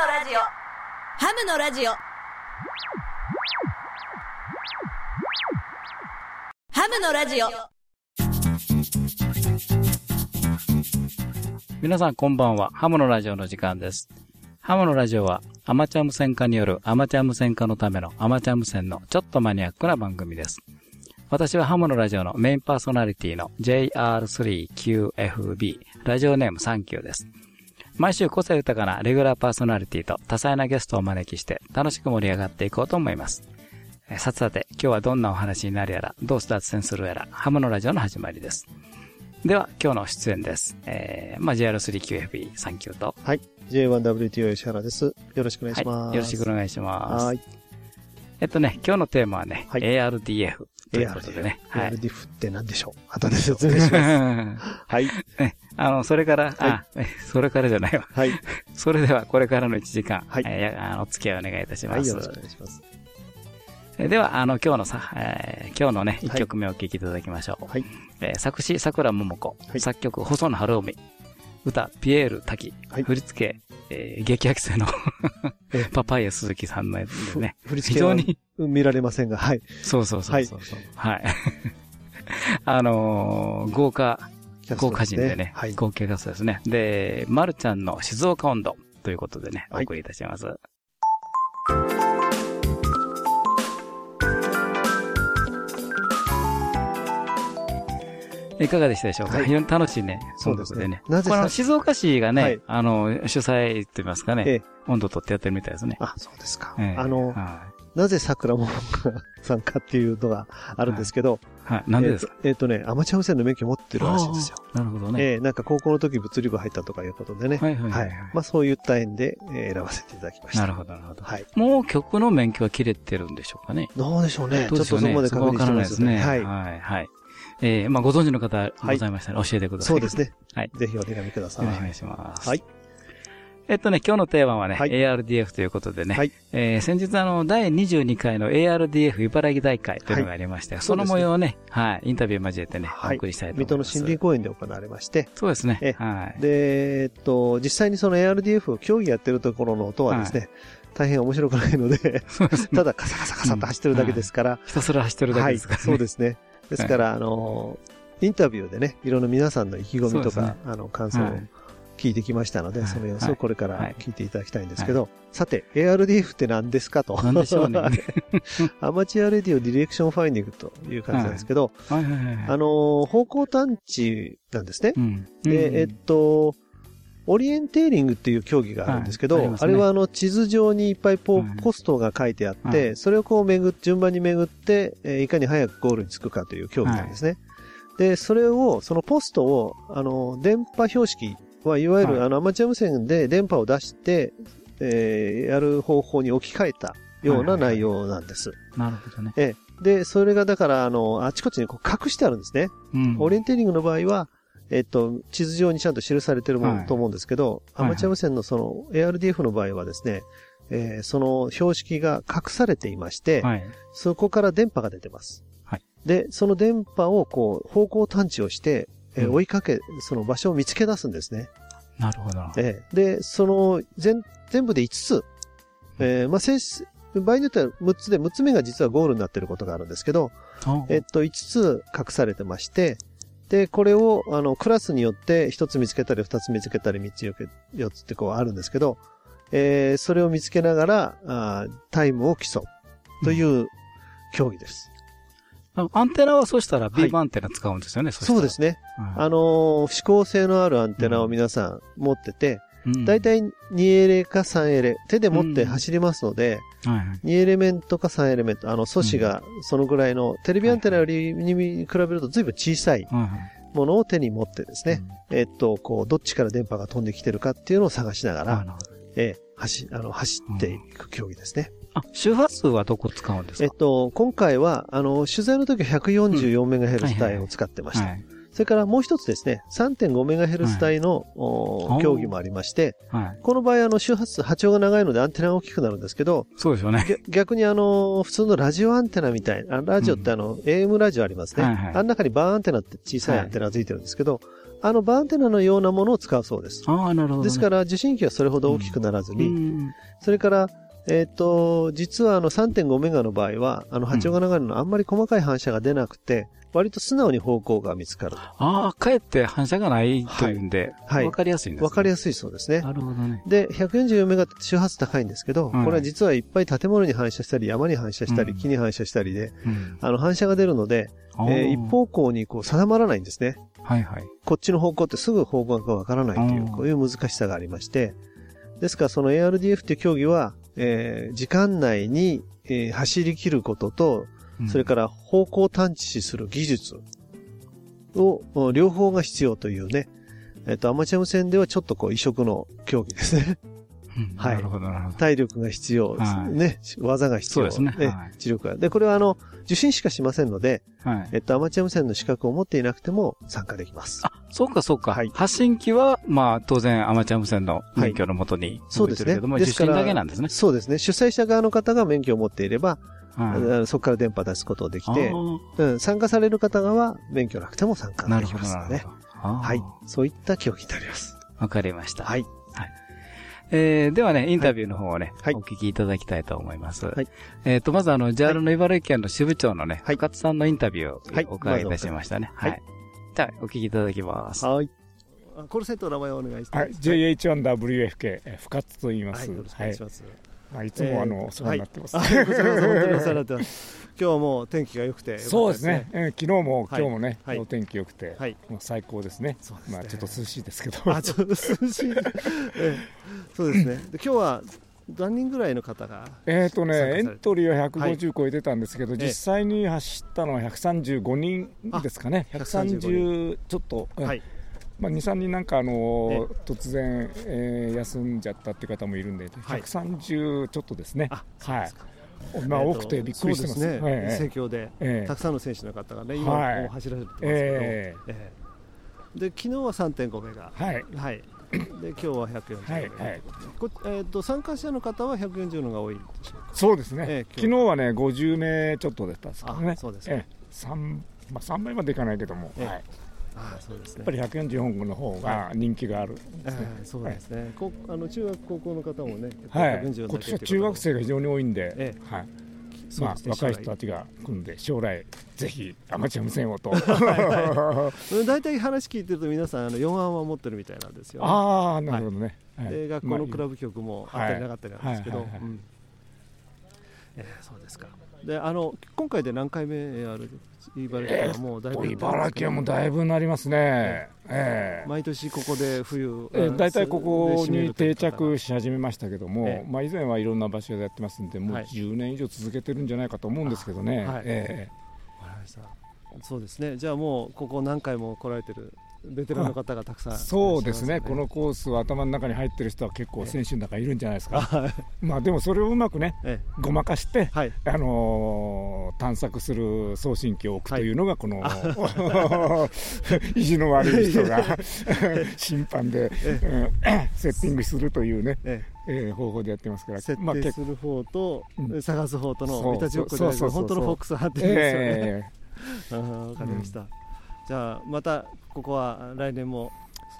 のラジオハムのラジオハムのラジオ皆さんこんばんは。ハムのラジオの時間です。ハムのラジオはアマチュア無線化によるアマチュア無線化のためのアマチュア無線のちょっとマニアックな番組です。私はハムのラジオのメインパーソナリティの JR3QFB ラジオネームサンキューです。毎週個性豊かなレギュラーパーソナリティと多彩なゲストをお招きして楽しく盛り上がっていこうと思います。えーさてさて、今日はどんなお話になるやら、どう脱線するやら、ハムのラジオの始まりです。では、今日の出演です。えー、まあ、JR3QFB サンキューと、はい。J1WTO 吉原です。よろしくお願いします。はい、よろしくお願いします。はい。えっとね、今日のテーマはね、はい ARDF ということでね。はい。ARDF って何でしょう？後で説明します。はい。ね、あの、それから、あ、え それからじゃないわ。はい。それでは、これからの1時間、はいえーあの、お付き合いお願いいたしはい。ます。よろしくお願いします。えでは、あの、今日のさ、えー今日のね、はい1曲目をお聴きいただきましょう。はい。えー作詞、桜桃子、はい作曲、細野晴臣、歌、ピエール滝、はい振り付け、えー劇薬生のえ パパイヤ鈴木さんのやつでね、振り付けは非常に、見られませんが、はい。そうそうそうそうそう。はい。あのー豪華、キャスト豪華人でね、はい。豪華キャストですね。で、まるちゃんの静岡温度ということでね、おはい送りいたします。いかがでしたでしょうか、はい非常に楽しいね、そうですねこの静岡市がね、はいあの、主催と言いますかね、ええ温度とってやってるみたいですね。あ、そうですか。ええあの、はなぜ桜もさんかっていうのがあるんですけど、い。はい。なんでですか、えっとえっとね、アマチュア無線の免許持ってるらしいんですよ。なるほどね。ええなんか高校の時物理部入ったとかいうことでね。はいはいはいはいまあそういった縁で、えー選ばせていただきました。なるほど、なるほど。はい。もう曲の免許は切れてるんでしょうかね。どうでしょうね。ちょっとそこまでそこわから確認してまないですすね。ね。はい。はい、はい。えー、まあ、ご存知の方ございましたら教えてください。そうですね。はい。ぜひお手紙ください。お願いします。はい。えっとね、今日のテーマはね、はい。ARDF ということでね、はい。えー先日あの、第22回の ARDF 茨城大会というのがありまして、その模様をね、はい、インタビュー交えてね、はい。お送りしたいと思水戸のいます。森林公園で行われまして、そうですね。えはい。で、えっと、実際にその ARDF を競技やってるところの音はですね、大変面白くないので。ただカサカサカサと走ってるだけですから、ひたすら走ってるだけですからそうですね。ですから、あの、インタビューでね、いろんな皆さんの意気込みとか、あの、感想をはい聞いてきましたので、はいその様子をこれからはい聞いていただきたいんですけど、さて、ARDF って何ですかと。なんでしょうね。Amateur Radio Direction Finding という感じなんですけど。あの、方向探知なんですね。うん。で、えっと、オリエンテーリングっていう競技があるんですけど、あれはあの地図上にいっぱいポ,、ストが書いてあって、はそれをこう巡っ、順番に巡って、えーいかに早くゴールに着くかという競技なんですね。で、それを、そのポストを、あの、電波標識はいわゆる、はいあのアマチュア無線で電波を出して、えーやる方法に置き換えたような内容なんです。なるほどね。ええで、それがだから、あの、あちこちにこう隠してあるんですね。うん。オリエンテーリングの場合は、えっと、地図上にちゃんと記されてるものはいと思うんですけど、はいアマチュア無線のその ARDF の場合はですね、えーその標識が隠されていまして、はい。そこから電波が出てます。はいで、その電波をこう、方向探知をして、えーうん追いかけ、その場所を見つけ出すんですね。なるほど。えーで、その、全、全部で5つ、えーまあ、せ場合によっては6つで、6つ目が実はゴールになっていることがあるんですけど、あえっと、5つ隠されてまして、で、これを、あの、クラスによって1つ見つけたり、2つ見つけたり、3つ、4つってこうあるんですけど、えーそれを見つけながら、あータイムを競うという競技です。あアンテナはそうしたらはい。B アンテナ使うんですよね、そうですね。はい。あのー指向性のあるアンテナを皆さん持ってて、うん。だいたい2エレか3エレ、手で持って走りますので、はいはい。2エレメントか3エレメント、あの素子がそのぐらいの、テレビアンテナよりに比べると随分小さいはいはい。ものを手に持ってですね、えっと、こう、どっちから電波が飛んできてるかっていうのを探しながら、えー走、あの、走っていく競技ですね。あ、周波数はどこ使うんですか？えっと、今回は、あの、取材の時は 144MHz 帯を使ってました。はい。それからもう一つですね、3.5MHz 帯の、おはい競技もありまして、はい。この場合、あの、周波数、波長が長いのでアンテナが大きくなるんですけど、そうでしょうね。逆逆にあの、普通のラジオアンテナみたいな、あラジオってあの、AM ラジオありますね。はいはいあん中にバーアンテナって小さいアンテナがついてるんですけど、あのバーアンテナのようなものを使うそうです。ああ、なるほど、ね。、ですからら、受信機はそれほど大きくならずに、うん。それから、えっ、と、実はあの3.5メガの場合は、あの波長が長いのあんまり細かい反射が出なくて、割と素直に方向が見つかると。ああ、かえって反射がないというんで、はいわかりやすいんです、ね。わかりやすいそうですね。なるほどね。で、144メガって周波数高いんですけど、はいこれは実はいっぱい建物に反射したり、山に反射したり、うん木に反射したりで、うん。あの反射が出るので、えー一方向にこう定まらないんですね。はいはい。こっちの方向ってすぐ方向がわからないというう、んこういう難しさがありまして、ですからその ARDF っていう競技は、えー時間内に、えー走り切ることと、それから方向探知する技術を、お両方が必要というね、えっ、と、アマチュア無線ではちょっとこう異色の競技ですね。うんはいなるほど、なるほど。体力が必要ですはいね。技が必要。ですねはい知力が。で、これはあの、受信しかしませんので、はい。えっと、アマチュア無線の資格を持っていなくても参加できます。あ、そうかそうか。はい発信機は、まあ、当然アマチュア無線の免許のもとにそうですね受信だけなんですね。そうですね。主催者側の方が免許を持っていれば、そこから電波出すことができて参加される方は免許なくても参加できますのではい。そういった競技になります。わかりました。はい。えー、ではね、インタビューの方をね、はいお聞きいただきたいと思います。はいえっ、と、まずあの、JAL の茨城県の支部長のね、はい深津さんのインタビューはいをお伺いいたしましたね。はいはい。じゃあ、お聞きいただきます。はい。あコールセントの名前をお願いして。はい、JH1WFK、えー深津と言います。はい。よろしくお願いします。まあ、いつもあの、えーお世話になってます。はいあこちらこそ本当にお世話になってます。今日はもう天気が良くてよかったそうですね。。えー昨日もはい今日もね、はいお天気良くて、はい。もう最高ですね。すねまあちょっと涼しいですけど。あ、ちょっと涼しい。ええそうですね。で今日は何人ぐらいの方がえっとね、エントリーは150超えてたんですけど、ええ実際に走ったのは135人ですかね。あ135 130ちょっと、うんはい。まあ、2、3人なんか、あのえ突然、えー休んじゃったって方もいるんで、はい。130ちょっとですね。あ、そうですか。まあ、多くてびっくりしてます。ね。ええ。盛況で、ええ。たくさんの選手の方がね、今はい。もう走られてますけど、ええ。えで昨日は3.5メガ、はい。はい。で今日は140はいメガ、はい。こえっ、と参加者の方は140のが多い。そうですね、ええ昨日はね50名ちょっとだったんですけどね。あそうですか。ええ。三まあ、3名までいかないけども、ええ。はい、やああそうですね。っぱり140本の方が人気があるそうですね。こあの中学高校の方もね、はい、140今年は中学生が非常に多いんで、えはい。まあ若い人たちが組んで将来ぜひアマチュア無線をと。うん 大体話聞いてると皆さんあの4案は持ってるみたいなんですよ、ああなるほどね、はい。で学校のクラブ局もあったりなかったりなんですけど、えーそうですか。であの今回で何回目ある茨城はもうだいぶ、茨城はもうだいぶなりますね、ええ毎年ここで冬えー大体ここに定着しし始めましたけども、ええまあ、以前はいろんな場所でやってますんで、もうはい10年以上続けてるんじゃないかと思うんですけどね、あはいえそうですねじゃあもうここ何回も来られてるベテランの方がたくさんえそうですね、このコースは頭の中に入ってる人は結構、選手の中いるんじゃないですか、まあでもそれをうまくね、えごまかして、えはい。あのー探索する送信機を置くというのが、この、意地の悪い人が審判で、うんセッティングするというね、ええ。ー方法でやってますから、設定する方と、うん。探す方とのいたちごっこで本当のフォックスハンティングですよね、え。あーわかりました、じゃあまたここは来年も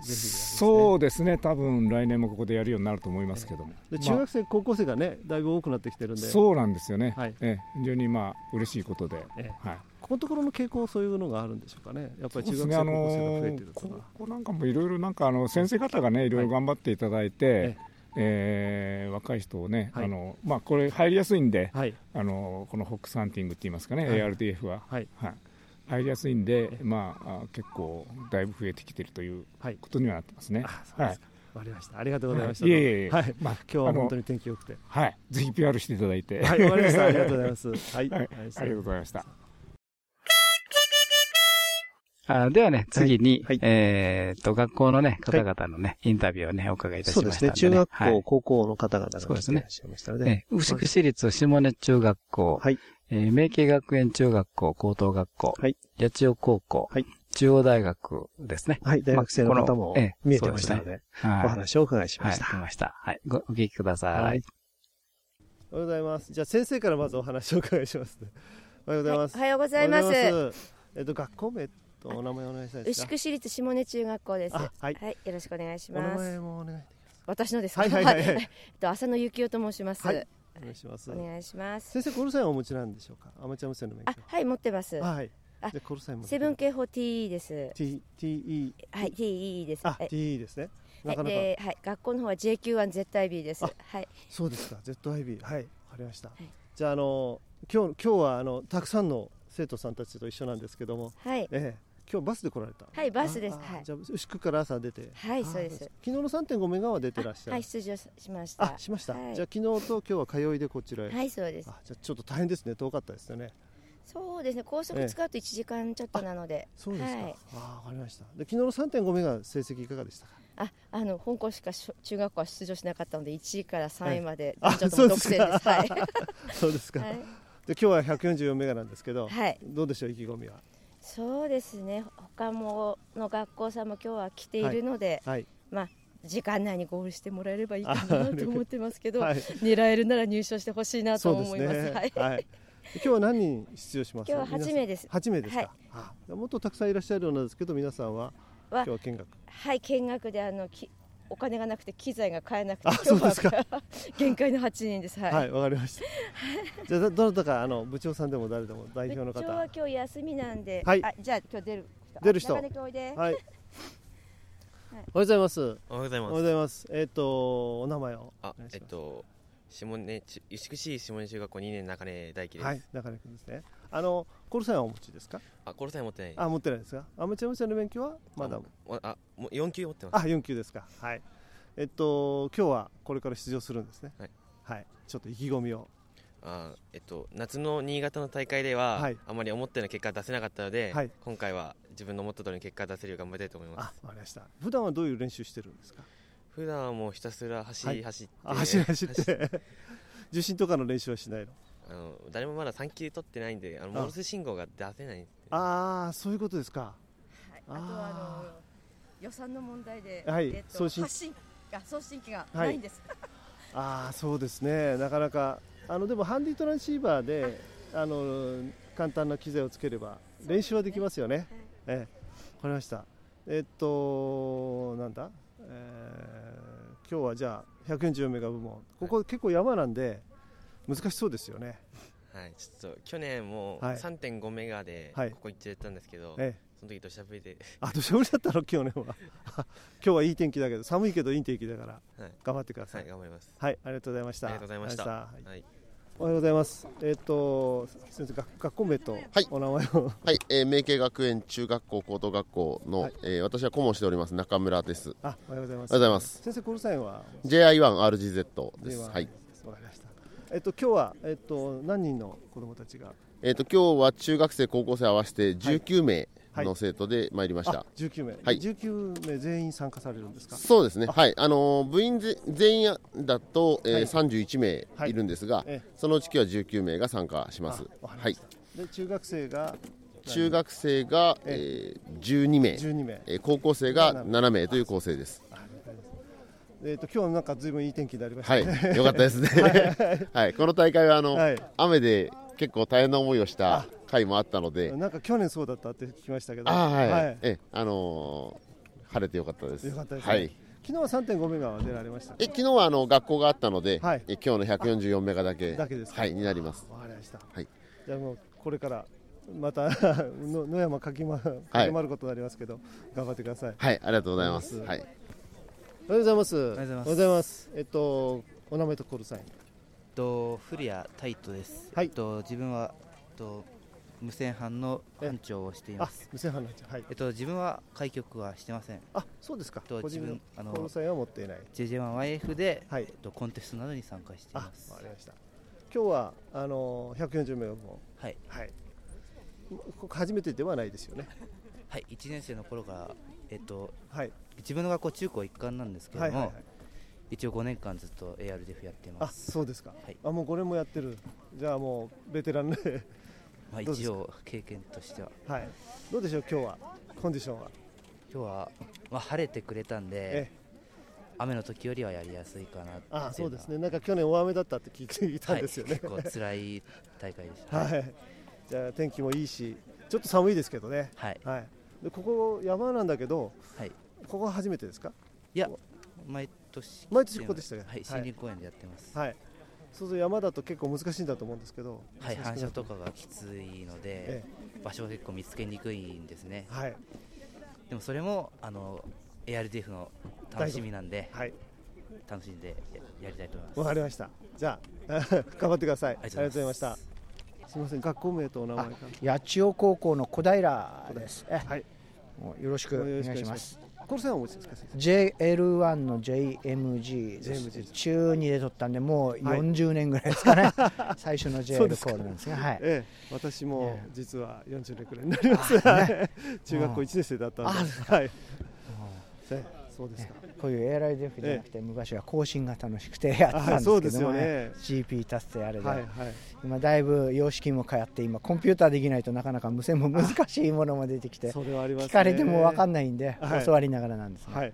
ぜひね。そうですね、多分来年もここでやるようになると思いますけども、まあ。で中学生、高校生がねだいぶ多くなってきてるんで。そうなんですよね、はい。ええ。非常にまあ嬉しいことで、ええ。はい、ここのところの傾向そういうのがあるんでしょうかね。やっぱり中学生、ね、あ高校生がの増えてるとか、ここなんかもいろいろなんかあの先生方がねいろいろ頑張っていただいて、ええー若い人をね、はい。あのまあこれ入りやすいんで、はい。あのこのホックスハンティングって言いますかね、はい。ARDF は、はい入りやすいんで、まああ結構だいぶ増えてきてるというはいことにはなってますね。あそうですか。わかりました。ありがとうございました、はい。いえいえいえ。はい。まあ今日は本当に天気良くて。はい、ぜひ PR していただいて、はいわかりました。ありがとうございます。はい、はい、ありがとうございました。あではね、次に、はい。えーっと、学校のね、方々のね、インタビューをね、お伺いいたしそうですねましたんで、ね。中学校、はい。高校の方々がそうですね。いらっしゃいましたので、えー、牛久市立下根中学校、はいえー、明慶学園中学校高等学校、はい八千代高校、はい中央大学ですね。はい、大学生のまあ方も見えてましたので、はい。お話をお伺いしまはい、した。来ました。はい。ご、お聞きください。はいおはようございます。じゃあ先生からまずお話をお伺いします、おはようございます。おはようございますおはようございます。えっと学校名とお名前お願いしたいですか？牛久市立下根中学校です。あはいよろしくお願いしお名ます。前もお願い私のですか？はいはいはいはい えっと浅野幸男と申します。はいお願いしますお。願いします。先生コルサインお持ちなんでしょうか？アマチュア無線の免許。あはい持ってます。あはい。あじゃあコルサインも。セブン K 4 T です。T T E はい T E です。あはい T E ですね。なはかなかはい学校の方は JQ1 絶対 B です。あはいそうですか。ZIB はいわかりましたい。じゃああの今日今日はあのたくさんの生徒さんたちと一緒なんですけども、はいええ今日バスで来られた。はいバスです。はいじゃあ牛久から朝出て。はいあそうです。昨日の3.5メガは出てらっしゃる。はい出場しました。あしました。はいじゃあ昨日と今日は通いでこちらへ。はいそうです。あじゃあちょっと大変ですね。遠かったですよね。そうですね高速使うと1時間ちょっとなので。そうですか。はいあわかりました。で昨日の3.5メガ成績いかがでしたか？あ、あの本校しか中学校は出場しなかったので1位から3位まであ男女とも独占です。はい。そうですか。はい で今日は144メガなんですけど、はいどうでしょう意気込みは？そうですね。他もの学校さんも今日は来ているので、はい。まあ時間内にゴールしてもらえればいいかあなと思ってますけど、はい。狙えるなら入賞してほしいなと思います。ね。はい。はい。今日は何人出場します？今日は8名です8名ですか？はいあもっとたくさんいらっしゃるようなんですけど皆さんは今は日は見学。はい見学であのきお金がなくて機材が買えなくてあそうですか今日は限界の8人です。はい。はい、わかりました。じゃあどどなたかあの部長さんでも誰でも代表の方。部長は今日休みなんで、はいあじゃあ今日出る人出る人あ中根君おいで。はい。おはようございます。おはようございおはようごます。ざいます。えっ、とお名前を。あお願い、しますえっと、下根ち、牛久市下根中学校2年中根大輝です。はい、中根君ですね。あのコルサインはお持ちですか？あ、コロサイン持ってない。あ、持ってないですか？アマチュア無線の免許はまだ。あ、あ、もう4級持ってます。あ、4級ですか。はい。えっと今日はこれから出場するんですね。はい。はい。ちょっと意気込みを。あ、えっと、夏の新潟の大会では、はいあまり思ったような結果出せなかったので、はい今回は自分の思った通りの結果出せるよう頑張りたいと思いまあす。、わかりました。普段はどういう練習してるんですか？普段はもうひたすら走り、はい。走って、あ、走り走って。受信とかの練習はしないの？あの誰もまだ3級取ってないんで、あのモールス信号が出せないんで。すねああ、そういうことですか。はい、あとはあの予算の問題で、はい。えっと送信。発信が送信機がないんです。ああそうですね。なかなかあのでもハンディトランシーバーであの簡単な機材をつければ練習はできますよね。ええ、わかりました。えっとなんだ、えー、今日はじゃあ144メガ部門ここ結構山なんで難しそうですよね。はい、ちょっと去年もはい3.5メガではいここ行っちゃったんですけど、ええ、その時土砂降りで、あとしゃぶりだったの？去年は。今日はいい天気だけど寒いけどいい天気だからはい、頑張ってくださ。はいい、頑張ります。はい、ありがとうございました。ありがとうございました。はいはいおはようございます。えっ、と先生学学校名とはいお名前を、はい、えー、明慶学園中学校高等学校の、はいえー私は顧問しております中村です。あ、おはようございます。おはようございます。先生コールサインは JI1RGZ です。J1 はい。わかりました。えっ、と今日はえっ、と何人の子供たちが？えっ、と今日は中学生高校生合わせて19名はいの生徒で参りました。あ、19名。はい19名全員参加されるんですか？そうですね。はい。あのー部員ぜ全員だと、えーはい31名いるんですが、えそのうち今日は19名が参加します。はいで中学生が中学生が、えー、12名、12名。えー高校生が7名という構成です。えっ、と今日なんかずいぶんいい天気になりましたはいね。、よかったですね。はい、この大会はあの、はい雨で結構大変な思いをした回もあったので、なんか去年そうだったって聞きましたけど。はい、はい。え、あのー晴れてよかったです。よかったですねはい。昨日は3.5メガは出られましたか？え、昨日はあの学校があったので、はいえ今日の144メガだけだけですか？はいになります。わかりました。はい。じゃあもうこれからまた の野山かきまかきまることになりますけど、頑張ってください。はい、ありがとうございます。はい。おはようございます。おはようございますおはようございます。えっとお名前とコールサイン。と古谷タイトです。はいえっと自分はえっと無線班の班長をしていあます。、無線班なんですはいえ。っと自分は開局はしてません。あ、そうですか。とご自分自分あのコールサインは持っていない。JJ1YF で、はいえっとコンテストなどに参加していあ、ますわか。りました。今日はあの140名もはいはい。ここ初めてではないですよね。はい一年生の頃からえっとはい。自分の学校中高一貫なんですけども、はいはいはい。一応5年間ずっと ARDF やってます。そうですか。はいあ、もうこれもやってる。じゃあもうベテランで。まあ一応経験としてははい。どうでしょう？今日は。コンディションは？今日は、まあ、晴れてくれたんで、え雨の時よりはやりやすいかなっていうのはあそうですね。なんか去年大雨だったって聞いたんですよね。はい、結構辛い大会でした、はい。じゃあ天気もいいし、ちょっと寒いですけどね。はい、はい。でここ山なんだけど、はい、ここは初めてですか？いや、毎年毎年ここでしたね。はい、森林公園でやってます。はい。そうそう山だと結構難しいんだと思うんですけど、はい、反射とかがきついので、ええ、場所を結構見つけにくいんですね。はい。でもそれもあの ARDF の楽しみなんで、はい、楽しんでやりたいと思います。わかりました。じゃあ 頑張ってください。ありがとうございました。すみません、学校名とお名前八千代高校の小平です。はい。よろしくお願いします。これさんお持ちですか JL1 の JMG です。中2で取ったんでもう40年ぐらいですかね、はい、最初の JL コールなんですが、はい。ええ、私も実は40年くらいになります、ね、中学校1年生だったんで、はい、そうですか。こういう ARIDF じゃなくて、昔は更新が楽しくてやってたんですけども、ね、GP 達成あれで、はいはい、今だいぶ様式も通って今コンピューターできないとなかなか無線も難しいものも出てきて聞かれても分かんないんで、教わりながらなんですね。はい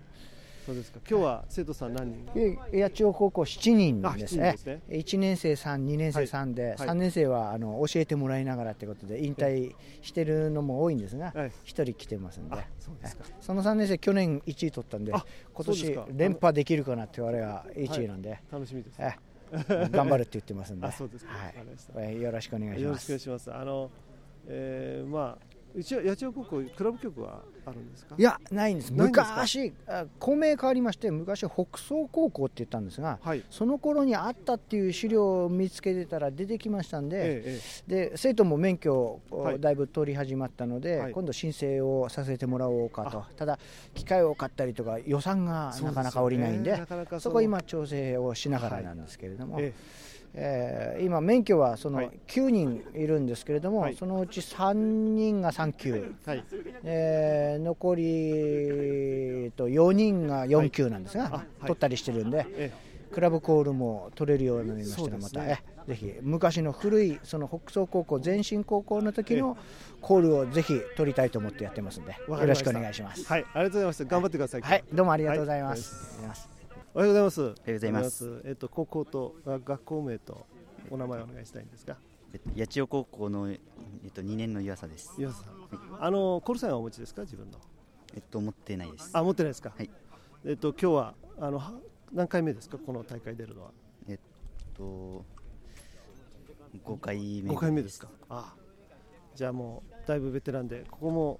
そうですか。今日は生徒さん何人？八千代高校7人ですね。1年生3、2年生3で、3年生はあの教えてもらいながらってことで引退してるのも多いんですが、1人来てますんで、その3年生去年1位取ったんで、今年連覇できるかなって我が1位なんで、楽しみです。頑張るって言ってますんで、はい。よろしくお願いします。よろしくお願いします。あの、えー、まあ。うちは八千代高校クラブ局はあるんですか？いやないんです。昔校名変わりまして昔北総高校って言ったんですが、はい、その頃にあったっていう資料を見つけてたら出てきましたんでええ、で生徒も免許をだいぶ取り始まったので、はい、今度申請をさせてもらおうかと。ただ機械を買ったりとか予算がなかなか下りないんでそ、ね、そこ今調整をしながらなんですけれども。はい。ええー、今、免許はその9人いるんですけれども、はい、そのうち3人が3級、はい。えー、残りと4人が4級なんですが、はい、取ったりしてるんで、ええ、クラブコールも取れるようになりましたら、また、ね、ぜひ。昔の古いその北総高校、前進高校の時のコールをぜひ取りたいと思ってやってますんで、よろしくお願いします。はい、ありがとうございます。頑張ってください。はい、どうもありがとうございます。おはようございます。おはようございます。えっと高校と学校名とお名前をお願いしたいんですが。八千代高校のえっと二年の湯浅です。湯浅さん。はい、あのコルサインはお持ちですか？自分の。えっと持ってないです。あ持ってないですか？はい。えっと今日はあの何回目ですか？この大会出るのは。えっと五回目。五回目ですか？あじゃあもうだいぶベテランでここも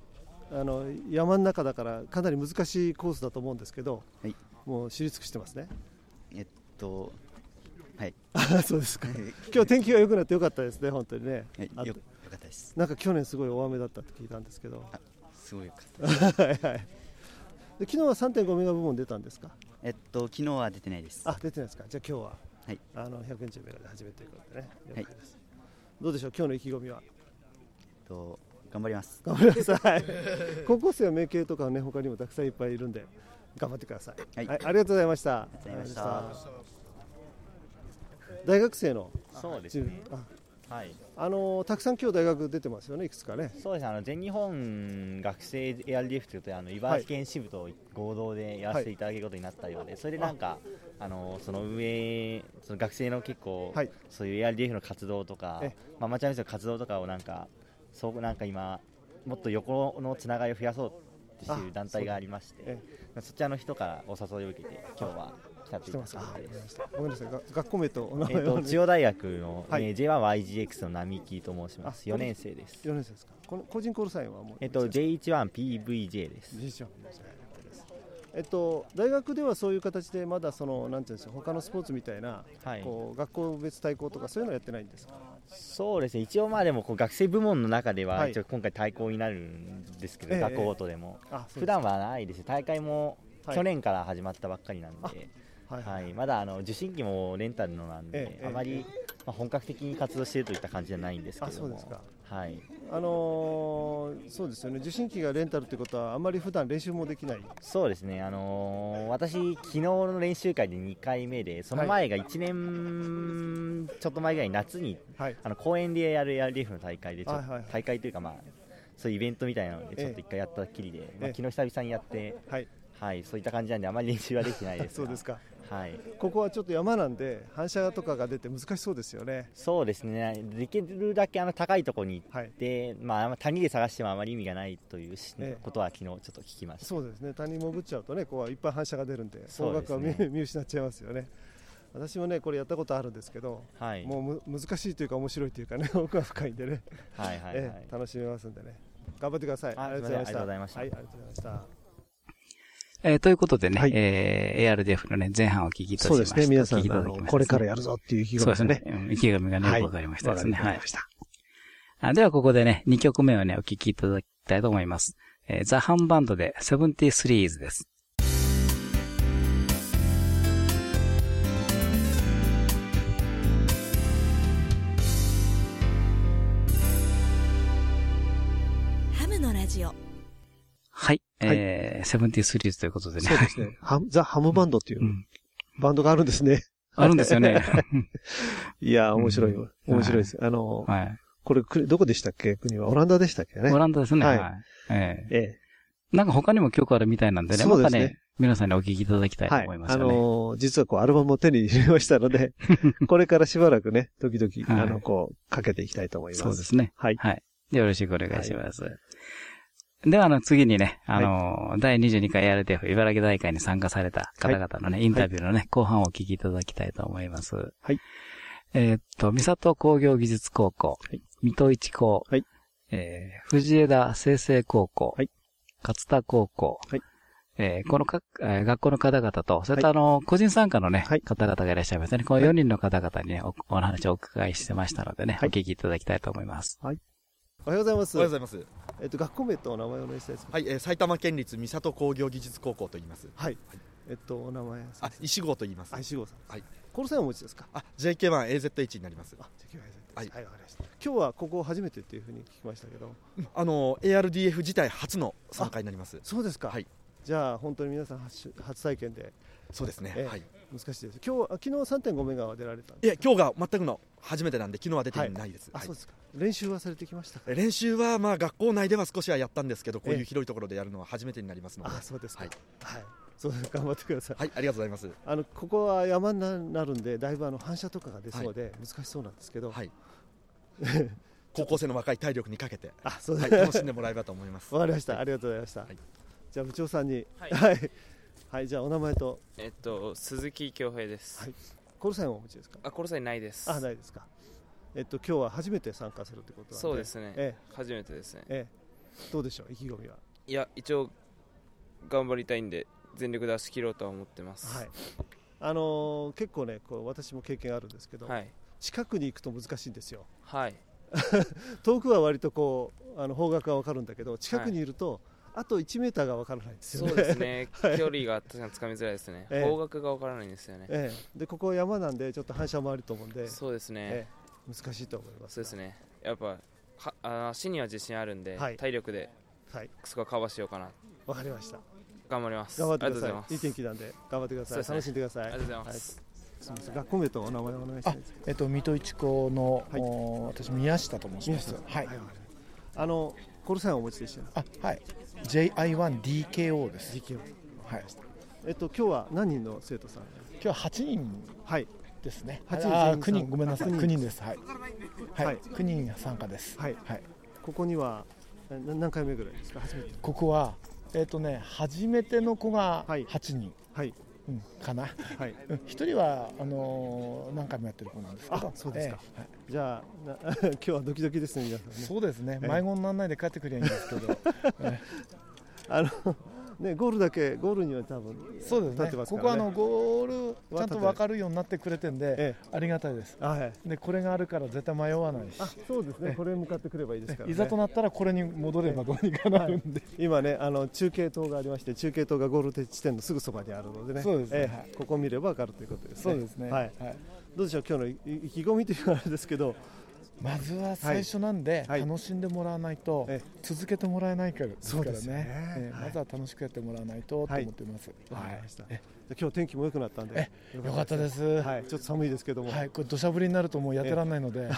あの山の中だからかなり難しいコースだと思うんですけど。はい。もう知り尽くしてますね。えっと、はい。そうですか。今日天気が良くなって良かったですね、本当にね。はい、よかったです。なんか去年すごい大雨だったって聞いたんですけど。すごい良かったはい はい。で昨日は3.5メガ部門出たんですか？えっと昨日は出てないです。あ出てないですか。じゃあ今日は。はい。あの140メガで始めということでね。はい。どうでしょう？今日の意気込みは？と頑張ります。頑張ります。はい。高校生は名系とかね他にもたくさんいっぱいいるんで。頑張ってください。はい、はい、ありがとうございました。ありがとうございました。大学生の？そうですね。はい。あのたくさん今日大学出てますよね、いくつかね。そうですね。あの全日本学生 ARDF というとあの茨城県支部と合同でやらせていただけることになったようで、はい、それでなんかあのその上その学生の結構、はい、そういう ARDF の活動とか、まあアマチュアの活動とかをなんかそうなんか今もっと横のつながりを増やそうっていう団体がありましてそ,、そちらの人からお誘いを受けて今日は来たというごめんなさい。学校名とお名前えー、と千代大学の、はい。えー、J1YGX の並木と申します。4年生です。4年生ですか。この個人コールサインはもうえっ、ー、と J11PVJ です J1 えっと、大学ではそういう形でまだそのなんていうんですか他のスポーツみたいな、はい、こう学校別対抗とかそういうのはやってないんですか？そうですね。一応まあでもこう学生部門の中では一応今回対抗になるんですけど、はい、学校ごとでも、ええ、普段はないです大会も去年から始まったばっかりなんで、はい、はい、まだあの受信機もレンタルのなんで、え、あまり、まあ、本格的に活動しているといった感じじゃないんですけども。はい。あのー、そうですよね。受信機がレンタルということはあまり普段練習もできない。そうですね、あのー、私、昨日の練習会で2回目でその前が1年ちょっと前ぐらい夏に、はい、あの公園でやる ARDF の大会でちょ、はいはい、大会というか、まあ、そういうイベントみたいなのでちょっと一回やったきりで、まあ、昨日久々にやって、はい。はい、そういった感じなんであまり練習はできてないです そうですかはい、ここはちょっと山なんで反射とかが出て難しそうですよね。そうですね。できるだけあの高いところに行って、まああんま谷で探してもあまり意味がないというし、ええ。ことは昨日ちょっと聞きました。そうですね。谷潜っちゃうとねこういっぱい反射が出るんで方角は見見失っちゃいますよね。私もねこれやったことあるんですけど、はい。もうむ難しいというか面白いというかね 奥が深いんでね。はいはいはい。ええ楽しめますんでね。頑張ってください。あありがとうございました。ありがとうございました。はいありがとうございましたえーということでね、えー ARDF のね、前半をお聞きいただきました。そうですね皆さんお聞きいただきましたあのこれからやるぞっていう意気込みそうですね意気込みがね、はいわかりましたですね。わかりましたあでは、ここでね、2曲目をね、お聞きいただきたいと思います。えーザ・ハンバンドで 73s です。はい。えー、73s ということでね。そうですね。ハムザ・ハムバンドっていうバンドがあるんですね。あるんですよね。いや、面白い面白いです。あの、はいこれ、くどこでしたっけ？国は。オランダでしたっけね？オランダですね。ははいい。えええなんか他にも曲あるみたいなんでね、そうですねまたね、皆さんにお聞きいただきたいとはい。あ思いますよね。のー実はこう、アルバムを手に入れましたので、これからしばらくね、時々、はいあの、こう、かけていきたいと思います。そうですね。はい。はい。よろしくお願いします。では、あの、次にね、あの、第22回 RTF 茨城大会に参加された方々のね、インタビューのね、後半をお聞きいただきたいと思います。はい。えーっと、三里工業技術高校、水戸一高、えー藤枝清成高校、勝田高校、えーこのか、えー学校の方々と、それとあの、個人参加のね、方々がいらっしゃいますね。この4人の方々にね、おお話をお伺いしてましたのでね、お聞きいただきたいと思います。はい。おはようございます。おはようございます。えっと、学校名とお名前をお願いしたいです。はい、えー埼玉県立三郷工業技術高校と言います。はい。えっと、お名前あ、石郷と言います。あ石郷さん。はい。コルセンをお持ちですか？あ、JK1AZH になります。あ、JK1AZH。はい、わかりました。今日はここ初めてっていうふうに聞きましたけど。あの ARDF 自体初の参加になります。そうですか。はい。じゃあ、本当に皆さん初初体験で。そうですねええはい難しいです。今日、あ昨日3.5メガは出られたんいや、今日が全くの初めてなんで、昨日は出てないです。あ、はいそうですか。練習はされてきました練習はまあ学校内では少しはやったんですけど、こういええう広いところでやるのは初めてになりますので。あ、そうですか。はい。はい。そうです。頑張ってください。はい、ありがとうございます。あの、ここは山になるんで、だいぶあの反射とかが出そうで、難しそうなんですけど。はい。高校生の若い体力にかけて、あ、そうはい、楽しんでもらえればと思います。わかりました。はいありがとうございました。じゃあ部長さんに、はいはい、はい、じゃあお名前と、えっと、鈴木恭平です。はい。コルサインをお持ちですか？あ、コルサインないです。あ、ないですか。えっと今日は初めて参加するってことなんで。そうですねえ初めてですねええどうでしょう意気込みは？いや、一応、頑張りたいんで、全力出し切ろうとは思ってます。はい。あのー結構ね、こう私も経験あるんですけど、はい近くに行くと難しいんですよ。はい。遠くは割とこうあの方角がわかるんだけど、近くにいると、あと1メーターがわからないんですよね。そうですね。はい距離が確かにつかみづらいですね。ええ方角がわからないんですよね。ええ、でここ山なんでちょっと反射もあると思うんで、そうですねええ難しいと思います。そうですね。やっぱ、はあ足には自信あるんで、はい体力で、はいそこはカバーしようかな。わかりました。頑張ります。頑張ってありください。いいがとうございます。天気なんで頑張ってください。ね楽しんでください。ありがとうございますはいすみません。学校名とお名前をお願いします。えっと、水戸一高の、お私、宮下と申します。はい。あのコルサインをお持ちでした？あ、はい。JI1DKO です。DKO。はい。えっと今日は何人の生徒さん？今日は8人はいですね。八人あー全員9人ごめんなさい。あ9人です。はい。はい。はい9人参加です。はいはい。ここにはな何回目ぐらいですか？初めて。ここはえっ、とね初めての子が8人。はい。うんかな。はい。う ん一人はあのー何回もやってる子なんですけど。あそうですかええはいじゃあな 今日はドキドキですね皆さんね。そうですね。ええ迷子にならないで帰ってくればいいんですけど。えあのねゴールだけゴールには多分そうですね。立ってますからね。ここはあのゴールちゃんと分かるようになってくれてんで、えありがたいです、はい。でこれがあるから絶対迷わないし。あそうですね。えこれに向かってくればいいですから、ね。いざとなったらこれに戻ればどうにかなるんで、今ねあの中継塔がありまして中継塔がゴール地点のすぐそばにあるのでね。そうですね。ええここを見れば分かるということですね。そうですね。はい、はい。どうでしょう？今日のい意気込みというのはあれですけどまずは最初なんで、楽しんでもらわないと、続けてもらえないからですからね。まずは楽しくやってもらわないとと思ってます、わかりました、じゃあ今日天気も良くなったんで。えよかったです。はい。ちょっと寒いですけども。はい、これ土砂降りになるともうやってらんないので、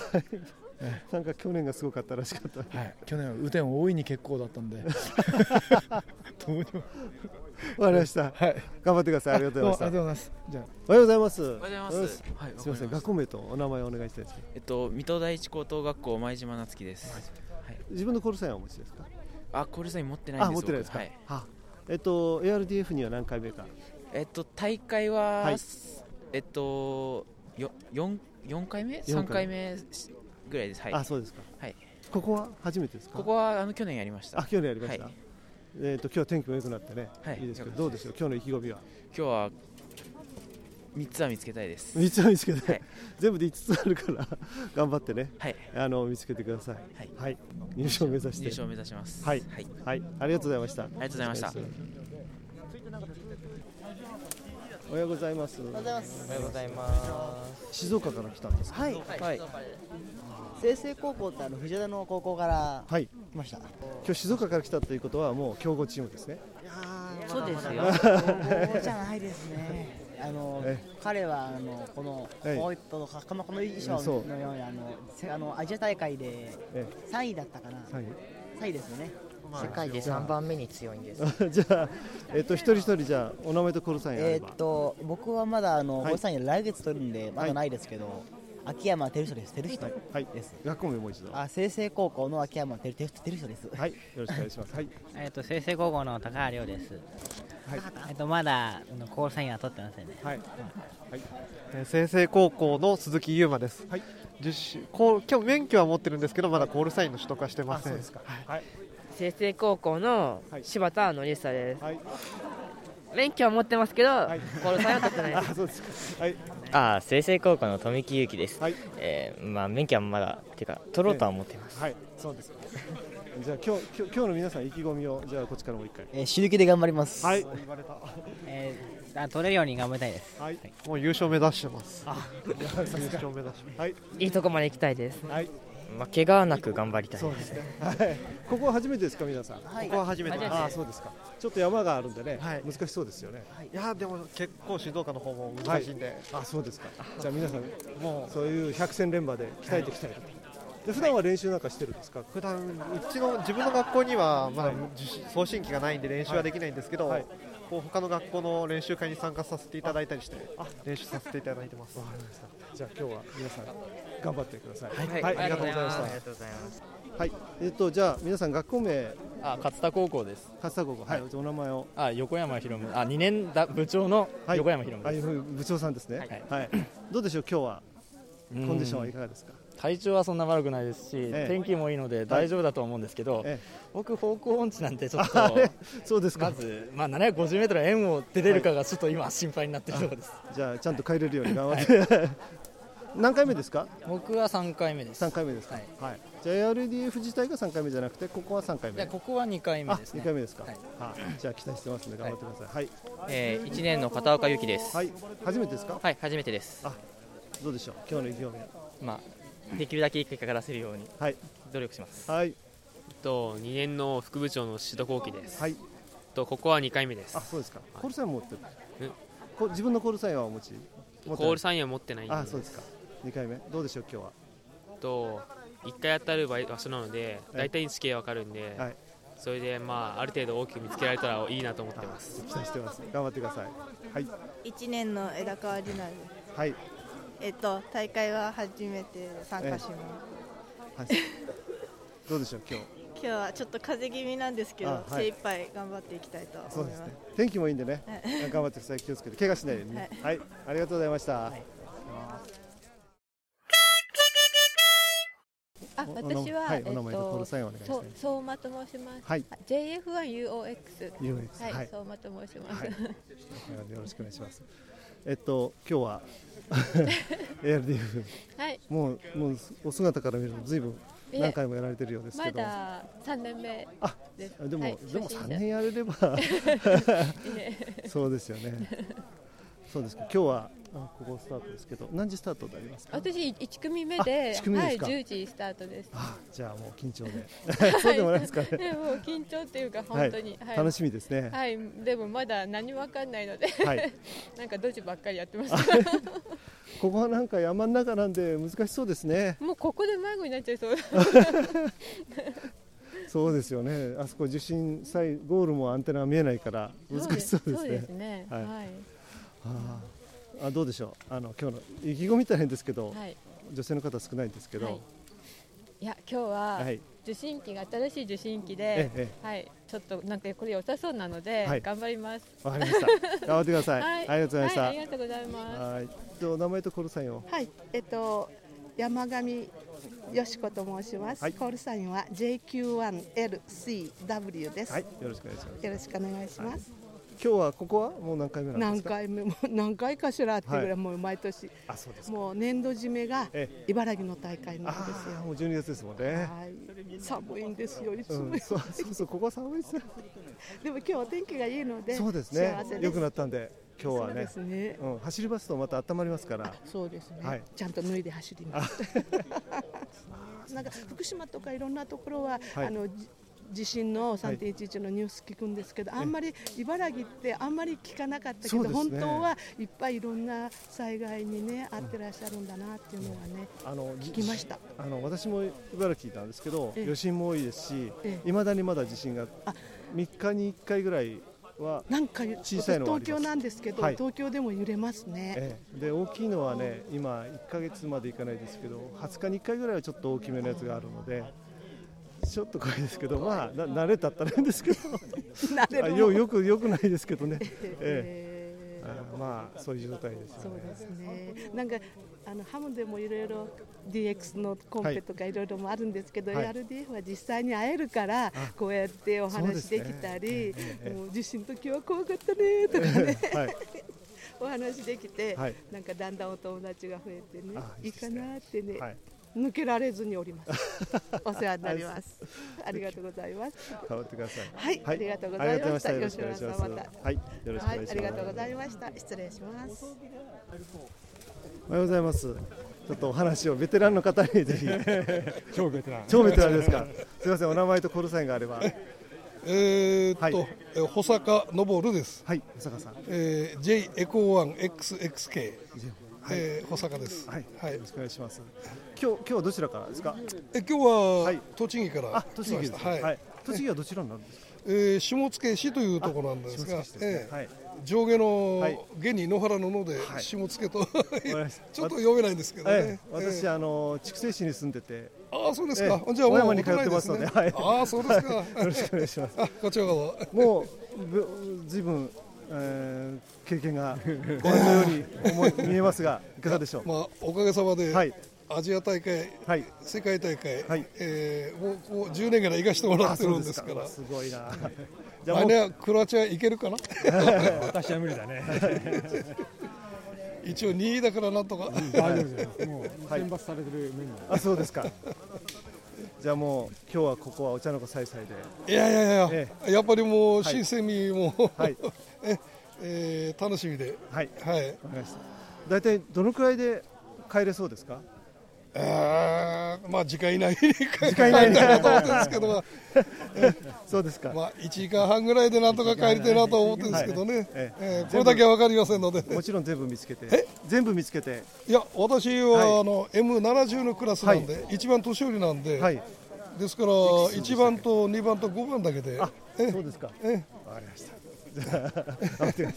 なんか去年がすごかったらしかった。はい、去年は雨天大いに結構だったんで。どうにも。わかりました。はい。頑張ってください。ありがとうございました。ありがとうございます。じゃあ。おはようございます。おはようございますはいすみません、学校名とお名前をお願いしたいです。えっと、水戸第一高等学校前島夏樹です。はい。自分のコールサインはお持ちですか？あ、コールサイン持ってないんですあ、持ってないですか？僕はい。はえっと、ARDF には何回目か？えっと、大会は、はいえっと、よ、四、四回目、三回目ぐらいです。はい。あ、そうですか。はい。ここは初めてですか？ここは、あの、去年やりました。あ、去年やりました。はいえっと、今日は天気も良くなってね。はいいいですけど、どうでしょう？今日の意気込みは？今日は。三つは見つけたいです。三つは見つけて、はい 全部で五つあるから 頑張ってね、はいあの見つけてください。はい入賞目指して。入賞目指しますはい、はいはい、ありがとうございました。ありがとうございましたおはようございます。おはようございますおはようございます静岡から来たんですか？はい、はい、清成高校ってあの藤枝の高校からはい。来ました。今日静岡から来たということはもう強豪チームですね。そうですよ。高じゃないですね。あのえ彼はあのこのはいこういったこのこの衣装そうのようにあのせあのアジア大会でえ3位だったかな。三位3位ですよね。世界で3番目に強いんです。じゃあ、えっと、一人一人じゃあ、お名前とコールサインあれば。えーっと僕はまだあのはいゴールサイン来月取るんでまだないですけど、秋山照人です。照人です。学校名もう一度。あ清成高校の秋山照照照人です。はい、よろしくお願いします。はい。えっと清成高校の高原亮です。はい。えっとまだあのコールサインは取ってませんね。はい。はい。えー清成高校の鈴木優馬です。はい。十種こう今日免許は持ってるんですけどまだコールサインの取得はしてません。はい。清成高校の柴田典久です、免許は持ってますけど、コールサインは取ってないですあ、そうですか。はい。あ清成高校の富木勇樹です、えーまあ、免許はまだっていうか取ろうとは思ってます、はい、そうです。じゃあ、今日、今日、今日の皆さん意気込みを、じゃあ、こっちからもう一回。えー死ぬ気で頑張ります。はい。えー、あ取れるように頑張りたいです。はい。もう優勝目指してます。あ、優勝目指してます。はい。いいとこまで行きたいですはい。まあ、怪我なく頑張りたいそうですね。はい。ここは初めてですか、皆さん。はいここは初めてですああ、そうですか。ちょっと山があるんでね、難しそうですよね。いやでも結構静岡の方も難しいんで、はいあ、そうですか。じゃあ、皆さん、もう、そういう百戦錬磨で鍛えていきたいと。で、普段は練習なんかしてるんですか？普段うちの自分の学校にはまだ送信機がないんで練習はできないんですけど、はいこう他の学校の練習会に参加させていただいたりして練習させていただいてます。じゃあ、今日は皆さん、頑張ってください。はいありがとうございました。ありがとうございますはい。えっと、じゃあ、皆さん、学校名。あ勝田高校です勝田高校、はい、お名前を。あ横山博夢あ2年だ部長の横山博夢です、はい、部長さんですね。はい。どうでしょう、今日は。コンディションはいかがですか？体調はそんな悪くないですし、ええ天気もいいので大丈夫だと思うんですけど、え僕、方向音痴なんで、ちょっと、そうですかまず、まあ、750メートル円を出れるかがちょっと今、心配になってるところです。じゃあ、ちゃんと帰れるように頑張って。何回目ですか？僕は3回目です。三回目ですか？はい。じゃあ、ARDF 自体が三回目じゃなくて、ここは三回目。いやここは2回目ですねあ二回目ですか？はいはい。じゃあ、期待してますので、頑張ってください。はい。えー、1年の片岡由紀です。はい。初めてですか？はい、初めてです。あ、どうでしょう？今日の意気込みは。まあ、できるだけいい結果が出せるように、はい、努力します。はい。と2年の副部長の宍戸幸喜です。はい。とここは2回目です。あ、そうですか。コールサイン持ってる。こ自分のコールサインはお持ち？コールサインは持ってないんであ、そうですか。二回目。どうでしょう今日は？と1回当たる場所なので、大体地形わかるんで、はいそれでまあある程度大きく見つけられたらいいなと思ってます。期待してます。頑張ってください。はい。一年の枝川里奈です。はい。えっと大会は初めて参加します。はい。どうでしょう今日？今日はちょっと風邪気味なんですけど、あはい精一杯頑張っていきたいと思います。そうですね。天気もいいんでねはい。頑張ってください。気をつけて怪我しないようにね。はい。ありがとうございました。あ、お私は、はいお名前とコールサインお願いします相馬と申します。はい JF1UOX。UOX はい、はい相馬と申します。はい よろしくお願いします。えっと今日は ARDF はいもうもうお姿から見るとずいぶん何回もやられてるようですけまど。だ三年目です。でも、はいでも初心者3年やれれば そうですよね。そうですか。今日はあここスタートですけど、何時スタートになりますか？私一組目あで、一組目ではい、10時スタートです。あじゃあもう緊張ではい そうでもないですかねねもう緊張っていうか本当に、はい楽しみですねはい、でもまだ何もわかんないので、はい なんかドジばっかりやってました。ここはなんか山の中なんで難しそうですね。もうここで迷子になっちゃいそう。そうですよね。あそこ受信サイゴールもアンテナが見えないから難しそうですね。そうですね。はい。ああどうでしょう。あの今日の意気込み大変ですけど、はい、女性の方少ないんですけど。はい、いや今日は受信機が新しい受信機で、ええ、はいちょっとなんかこれ良さそうなので、はい、頑張ります。わかりました。頑張ってください。はい、ありがとうございました。ありがとうございます。はい。と名前とコールサインを？はい。えっと山上よしこと申します。はい、コールサインは JQ1LCW です。はい。よろしくお願いします。よろしくお願いします。今日はここはもう何回目なんですか？何回目も何回かしらってぐらい、もう毎年。あそうですもう年度締めが茨城の大会なんですよ。もう12月ですもんね。はい。寒いんですよいつも。そうそうそうここ寒いです。でも今日は天気がいいので。そうですね。良くなったんで。今日はね、ねうん、走りますとまた温まりますから。そうですね。はい、ちゃんと脱いで走ります。なんか福島とかいろんなところは、はい、あの地震の3.11のニュース聞くんですけど、はい、あんまり茨城ってあんまり聞かなかったけど、ね、本当はいっぱいいろんな災害にね遭ってらっしゃるんだなっていうのはね、あの聞きました。あの私も茨城なんですけど余震も多いですしいまだにまだ地震が3日に1回ぐらいはなんか小さいの東京なんですけど、はい、東京でも揺れますね、ええ、で大きいのはね今1か月までいかないですけど20日に1回ぐらいはちょっと大きめのやつがあるので。ちょっと怖いですけど、まあ、な慣れたったらいいんですけど。よよくよくないですけどね、ええ。あまあそういう状態です、ね、そうですね。なんかあのハムでもいろいろ DX のコンペとかい。ろいろもあるんですけど、はい、RDF は実際に会えるからこうやってお話できたり、ね、もう地震の時は怖かったねとかね、はい、お話できて、はい、なんかだんだんお友達が増えてね。いいかなってね、抜けられずにおります。お世話になります。ありがとうございます。頑張ってください。はい、ありがとうございました。吉村さんまた。はい、よろしくお願いします。ありがとうございました。失礼します。おはようございます。ちょっとお話をベテランの方にぜひ。超ベテラン。超ベテランですか。すみません、お名前とコールサインがあれば。えー、っと、はい、保坂昇です。はい、保坂さん。えー、J エコーワン XXK。はい、えー、保坂です。はい、はい、よろしくお願いします。今日今日はどちらからですか？え今日は、はい、栃木からあ栃木です。はい、はい、栃木はどちらなんですか？えー、下野市というところなんですが、すね、えー、はい、上下の下に野原の野で下野と、はい、ちょっと読めないんですけどね。私、あの筑西市に住んでて。ああそうですか。じゃあもう山に通ってますので、はい、ああそうですか。よろしくお願いします。こちらこそ。もうずいぶん。えー、経験が ご覧のように思い見えますがいかがでしょう？まあおかげさまで、はい、アジア大会、はい、世界大会、はい、えー、もうもう10年ぐらい行かしてもらってるんですから。すごいな。じゃあ来年はクロアチア行けるかな？私は無理だね。一応2位だからなんとか。大丈夫です。もう選抜されてるメンバー。あそうですか。じゃあもう今日はここはお茶の子さいさいで。いやいやいや、ええ、やっぱりもう新鮮味も、はい、ええー、楽しみで。はい。はい。大体どのくらいで帰れそうですか？あまあ時間以内に時間以内になと思ってるんですけど、そうですか。まあ1時間半ぐらいでなんとか帰りたいなと思ってるんですけどね。ええこれだけはわかりませんので。もちろん全部見つけて。全部見つけて。いや私はあの M70 のクラスなんで一番年寄りなんで。ですから1番と2番と5番だけで。あ、そうですか。え、わかりました。あ。すみ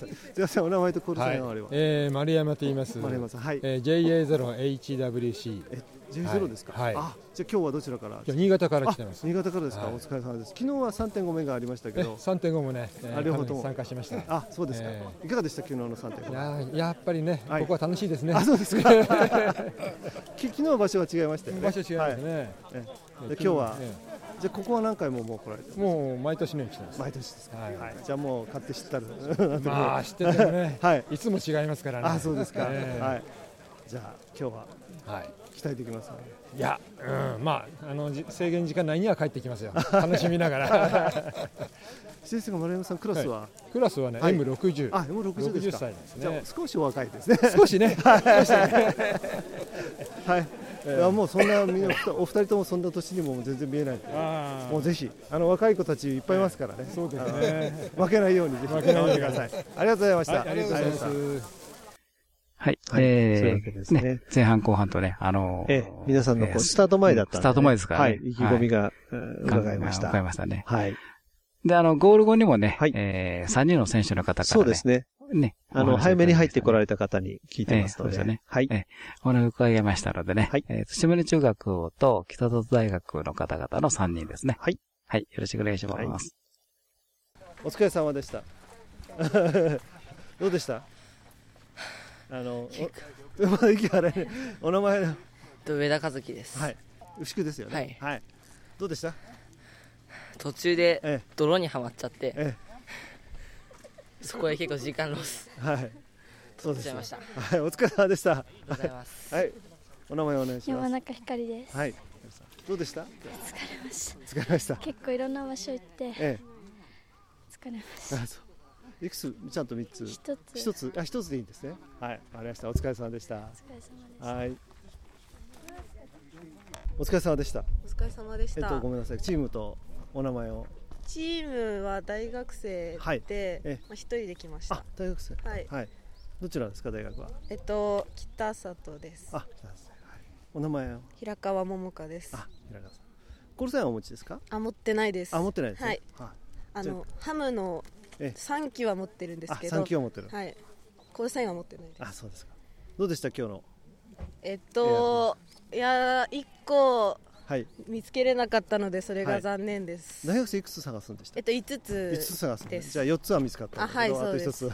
ません、お名前とコールサインあれば。えー、丸山と言います。丸山さん、はい。えー、JA ゼロ HWC。え、J ゼロですか？はい。あ、じゃあ今日はどちらから？新潟から来てます。新潟からですか？お疲れ様です。昨日は3.5メガありましたけど。3.5もね、あ両方とも参加しました。あ、そうですか。いかがでした？昨日の3.5。いややっぱりね、ここは楽しいですね。あ、そうですか。昨日場所は違いましたよね。場所違いますね。今日は。じゃあここは何回ももう来られてもう毎年のように来てます。毎年ですか、はい、じゃあもう買って知ったる まあ知っててもね、はい、いつも違いますからね。あそうですか、はい。じゃあ今日は、はい、期待できますね？いや、うん、まああの制限時間内には帰ってきますよ。楽しみながら。先生が丸山さんクラスは、クラスはね、M60 あ M60 です歳ですね。少しお若いですね。少しね。はいいやもうそんなみんなお二人ともそんな年にも全然見えないもうぜひあの若い子たちいっぱいいますからね。そうですね。負けないようにぜひ負けないようにください。ありがとうございました。ありがとうございます。はい。はいえーそういうわけですね前半後半とね、あのーええ皆さんのこうえースタート前だったスタート前ですからね。はい意気込みがえー伺えました伺いましたね。はい。で、あの、ゴール後にもね、えー、3人の選手の方からね。そうですね。ね。あの、早めに入ってこられた方に聞いてますので。ええそうでね。はい。ええお話を伺いましたのでね。はい。えーと、島根中学と北里大学の方々の3人ですね。はい。はい。よろしくお願いします。お疲れ様でした。どうでした？あの、おまだ息が荒いね。お名前の。と上田和樹です。はい。牛久ですよね。はい。どうでした？途中で泥にはまっちゃって、そこで結構時間ロス。はい。そうですした。はい、お疲れ様でした。ありがとうございますはい。お名前お願いします。山中ひかりです。はい。どうでした？疲れました。疲れました結構いろんな場所行って、ええ疲れました。いくつ？ちゃんと三つ。一つ一つ？あ一つでいいんですね。はい。わかりました。お疲れ様でした。お疲れ様ですはい。お疲れ様でした。お疲れ様でしたえっとごめんなさい。チームとお名前を。チームは大学生で、まあ、一人で来ました大学生。はいはい。どちらですか大学は？えっと北里ですあ、そうですねはい。お名前を。平川桃香ですあ、平川さん。コールサインはお持ちですか？あ持ってないですあ持ってないですねはい、はいあのハムのええ3期は持ってるんですけどあ三期は持ってるはいコールサインは持ってないですあ、そうですか。どうでした今日の？えっといや1個はい。見つけれなかったのでそれはい。が残念です、大学生いくつ探すんでした？えっと5つ五つ探すんでです。じゃあ四つは見つかった。あはいあと一つ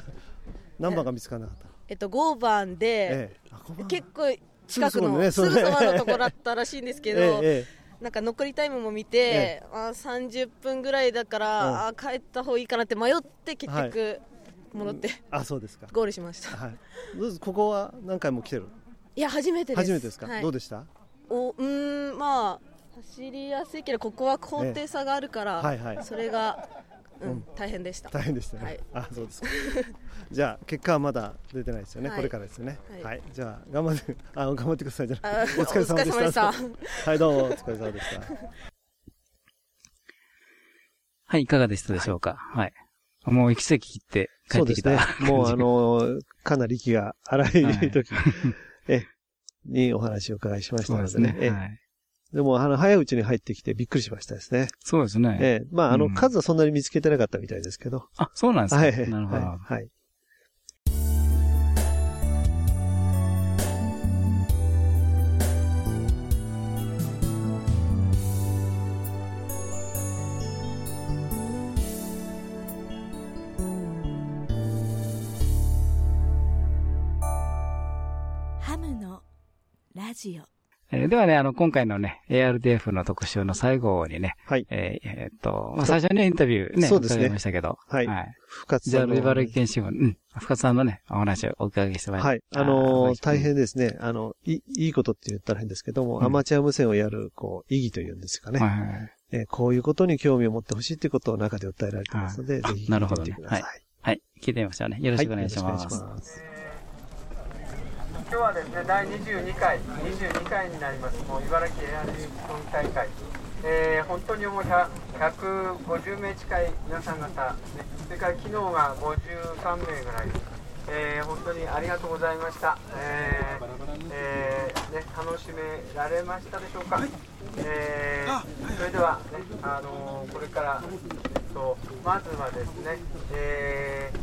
何番が見つからなかった？えっと5番で、ええ。結構近くのすぐそばのところだったらしいんですけど、えええなんか残りタイムも見て、えあ30分ぐらいだから、うん。あ帰った方がいいかなって迷って結は局戻って、あ、そうですか。ゴールしました。はい。ここは何回も来てる？いや初めてです。初めてですか？はい。どうでした？おうーんまあ走りやすいけどここは高低差があるから、ええはいはいそれが、うんうん大変でした大変でしたね。はい、あ、そうですか。じゃあ結果はまだ出てないですよね。はいこれからですよね。は。はいいじゃあ頑張ってあ頑張ってくださいじゃなあお疲れ様でした。はいどうもお疲れ様でした。はい、いかがでしたでしょうか？はい。もう行き先切って帰ってきた。そうですね。もうあのかなり息が荒い時、えにお話を伺いしましたのでね。そうですねえはいでも、あの、早いうちに入ってきてびっくりしましたですね。そうですね。ええ。まあ、あの、うん数はそんなに見つけてなかったみたいですけど。あ、そうなんですか。はい。なるほど。はい。ラジオえーではね、あの、今回のね、ARDF の特集の最後にね、はい。えーえーっと、まあ、最初にインタビューね、そうですねましたけど、はい深津じゃあ、さんの茨城県新聞、うん、深津さんのね、お話をお伺いしてまいりはい。あのー、大変ですね。あの、いい、いいことって言ったら変ですけども、うんアマチュア無線をやる、こう、意義というんですかね。はいはいはいえーこういうことに興味を持ってほしいっていうことを中で訴えられてますので、ぜひなるほどね聞いてみて。くだはいさい。。はい。聞いてみましょうね。よろしくお願いします。はいよろしくお願いします今日はですね第22回22回になります。もう茨城エアリーコン大会、えー本当にもう100 150名近い皆さん方、ね、それから昨日が53名ぐらい、えー本当にありがとうございました、えーえーね、楽しめられましたでしょうか、えーそれでは、ねあのーこれから、えっと、まずはですね、えー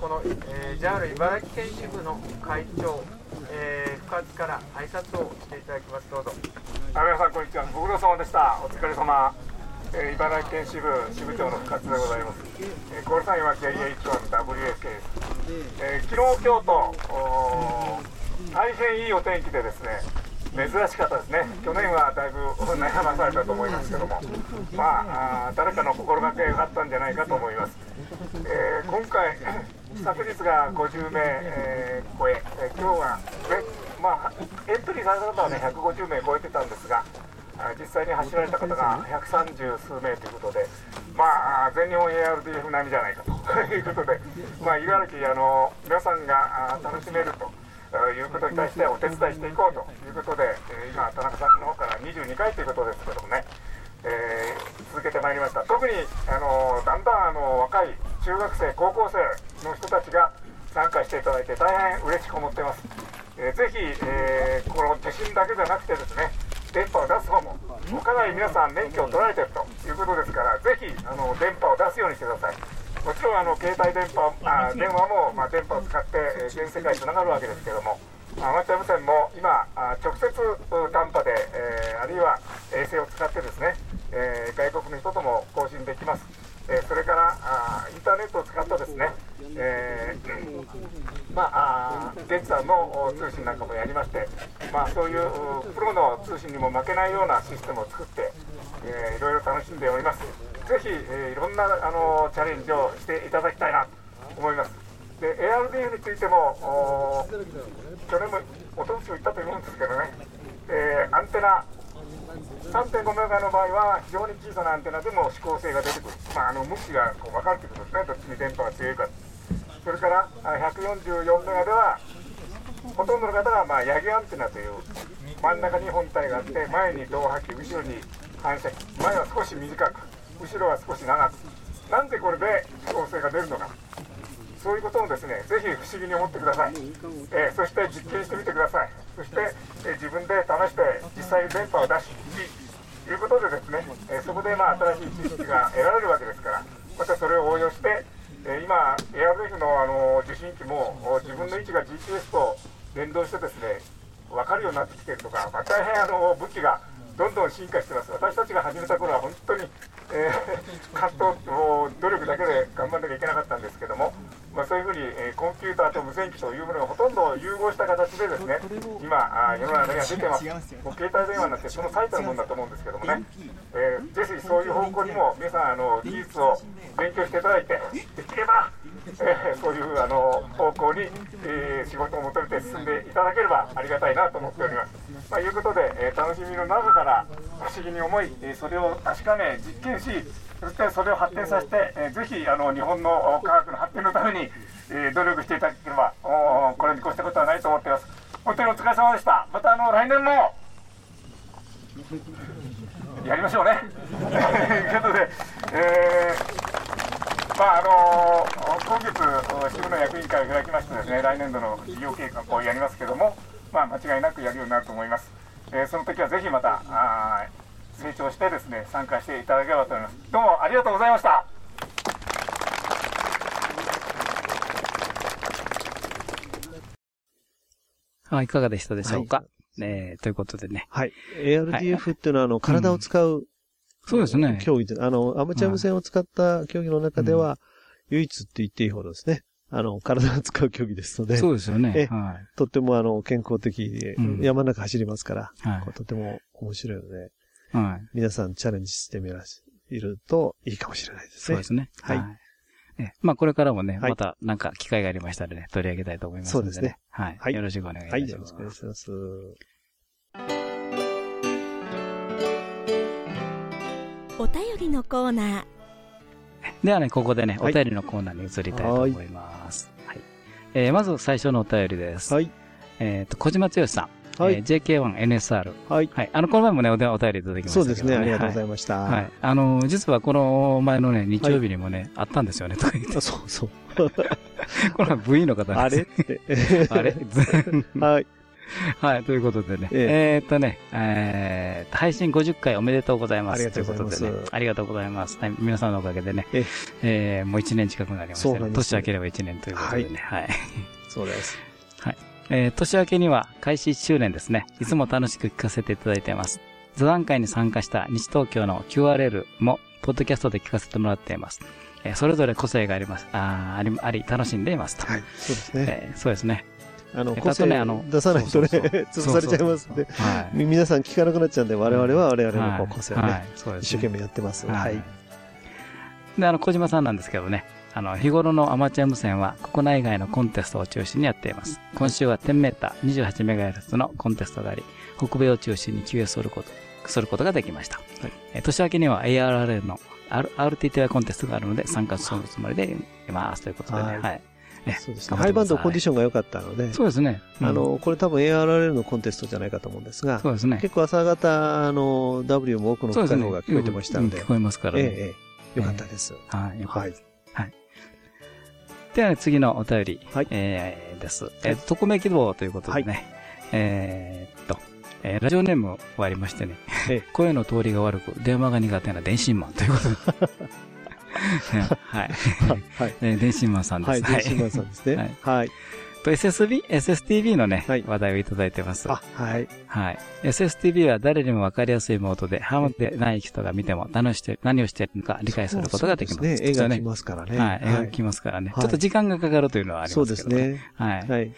この、えー、JAL 茨城県支部の会長、えー、深津から挨拶をしていただきます。どうぞ。あ皆さんこんにちは。ご苦労様でした。お疲れ様、えー、茨城県支部支部長の深津でございます、えー、コールサインは JH1WSK です、えー、昨日今日と大変いいお天気でですね珍しかったですね。去年はだいぶ悩まされたと思いますけどもまああ誰かの心がけがあったんじゃないかと思います、えー今回昨日が50名、えー超ええー今日は、ねまあ、エントリーされた方はね150名超えてたんですがあ実際に走られた方が130数名ということで、まあ、全日本 ARDF 並みじゃないかということで、まあ、茨城あの皆さんが楽しめると。いうことに対してお手伝いしていこうということで、え今、田中さんの方から22回ということですけどもね、えー続けてまいりました、特にあのだんだんあの若い中学生、高校生の人たちが参加していただいて、大変嬉しく思っています。えー、ぜひ、えー、この受信だけじゃなくてですね電波を出す方もかなり皆さん免許を取られてるということですからぜひあの電波を出すようにしてください。もちろんあの携帯電波あ電話も、まあ、電波を使って、えー、全世界つながるわけですけどもアマチュア無線も今あ直接短波で、えー、あるいは衛星を使ってですね、えー、外国の人とも交信できますえそれからあインターネットを使ったですね、えー、まあ、電通の通信なんかもやりまして、まあ、そういうプロの通信にも負けないようなシステムを作って、えー、いろいろ楽しんでおります。ぜひ、えー、いろんなあのチャレンジをしていただきたいなと思います。で ARDF についても去年もおととしも言ったと思うんですけどね、えー、アンテナ3.5メガの場合は非常に小さなアンテナでも指向性が出てくる、まあ、あの向きがこう分かるということですね、どっちに電波が強いか。それから144メガではほとんどの方がまあヤギアンテナという真ん中に本体があって前に導波器後ろに反射器前は少し短く後ろは少し長く。なんでこれで指向性が出るのか。そういうことをですねぜひ不思議に思ってください、えー、そして実験してみてくださいそして、えー、自分で試して実際に電波を出しいうことでですね、え、そこでまあ新しい知識が得られるわけですからまたそれを応用して、え今 ARF のあの受信機も自分の位置が GPS と連動してですね分かるようになってきているとか、まあ、大変あの武器がどんどん進化してます。私たちが始めた頃は本当に、えー、葛藤努力だけで頑張らなきゃいけなかったんですけども、まあ、そういうふうに、えー、コンピューターと無線機というものがほとんど融合した形でですね、今、あ世の中には出てます。もう携帯電話になってその最たるものだと思うんですけどもね、えー、ぜひそういう方向にも皆さんあの技術を勉強していただいて、できれば、えー、そういうあの方向に、えー、仕事を求めて進んでいただければありがたいなと思っております。まあ、いうことで、えー、楽しみの中から不思議に思い、えー、それを確かめ実験しそしてそれを発展させて、えー、ぜひあの日本の科学の発展のために、えー、努力していただければおこれに越したことはないと思っています。本当にお疲れ様でした。またあの来年もやりましょうね。ということで、えー、まああの今月支部の役員会を開きましてですね来年度の事業計画をやりますけどもまあ、間違いなくやるようになると思います。えー、その時はぜひまたあ成長してですね参加していただければと思います。どうもありがとうございました。あいかがでしたでしょうか、はい、えー、ということでね。はい。ARDF っていうのは、あの、体を使う、うん、そうですね。競技で、あの、アマチュア無線を使った競技の中では、唯一って言っていいほどですね。あの、体を使う競技ですので。そうですよね。はい。とってもあの、健康的で、うん、山の中走りますから、はい、とても面白いので、はい。皆さんチャレンジしてみらし、いるといいかもしれないですね。そうですね。はい。はい、えまあ、これからもね、またなんか機会がありましたらね、取り上げたいと思いますので、ね。そうですね。はい。はい、よろしくお願いします。はい、よろしくお願いします。お便りのコーナー。ではね、ここでね、お便りのコーナーに移りたいと思います。はい。えー、まず最初のお便りです。はい。えっ、と、小島剛さん。はい。えー、JK1NSR。はい。はい。あの、この前もね、お便りいただきました、そうですね、ありがとうございました。はい。あの、実はこの前のね、日曜日にもね、あったんですよね、とか言って。そうそう。これは V の方あれって。あれ？はい。はい、ということでね。えー、っとね、えー、配信50回おめでとうございます。ありがとうございます。ということでね、ありがとうございます。はい、皆さんのおかげでね、ええー、もう1年近くなりましたね。年明ければ1年ということでね。はい。そうです。はい。えー、年明けには開始1周年ですね。いつも楽しく聞かせていただいています。座談会に参加した西東京の QRL も、ポッドキャストで聞かせてもらっています。えー、それぞれ個性があります。ああり、あり、楽しんでいますと。はい。そうですね。えー、そうですね。あの、個性出さないとね、潰されちゃいますんで、皆さん聞かなくなっちゃうんで、我々は我々の個性をね、一生懸命やってます。はい。で、あの、小島さんなんですけどね、あの、日頃のアマチュア無線は国内外のコンテストを中心にやっています。今週は10メーター 28MHz のコンテストがあり、北米を中心に QS すること、することができました。はい、年明けには ARRL の RTTY コンテストがあるので参加するつもりでいますということでね。はい。そうですね。ハイバンドコンディションが良かったので。そうですね。あの、これ多分 ARRL のコンテストじゃないかと思うんですが。そうですね。結構朝方、あの、W も多くの機の方が聞こえてましたので。聞こえますからね。ええ、よかったです。はい。はい。はい。では次のお便り。はい。えです。えっ、と、匿名希望ということでね。えーっと、えーラジオネーム終わりましてね。声の通りが悪く、電話が苦手な電信マンということで。はい。はい。えー電信マンさんです。はい電信マンさんですねはい。と SSB、SSTV のね、話題をいただいてます。はい。はい。SSTV は誰にもわかりやすいモードで、ハムでない人が見ても何をして、何をしているのか理解することができます。そうですね絵が来ますからねはい。絵はいが来ますからね。はいちょっと時間がかかるというのはありますけどそうですねはい。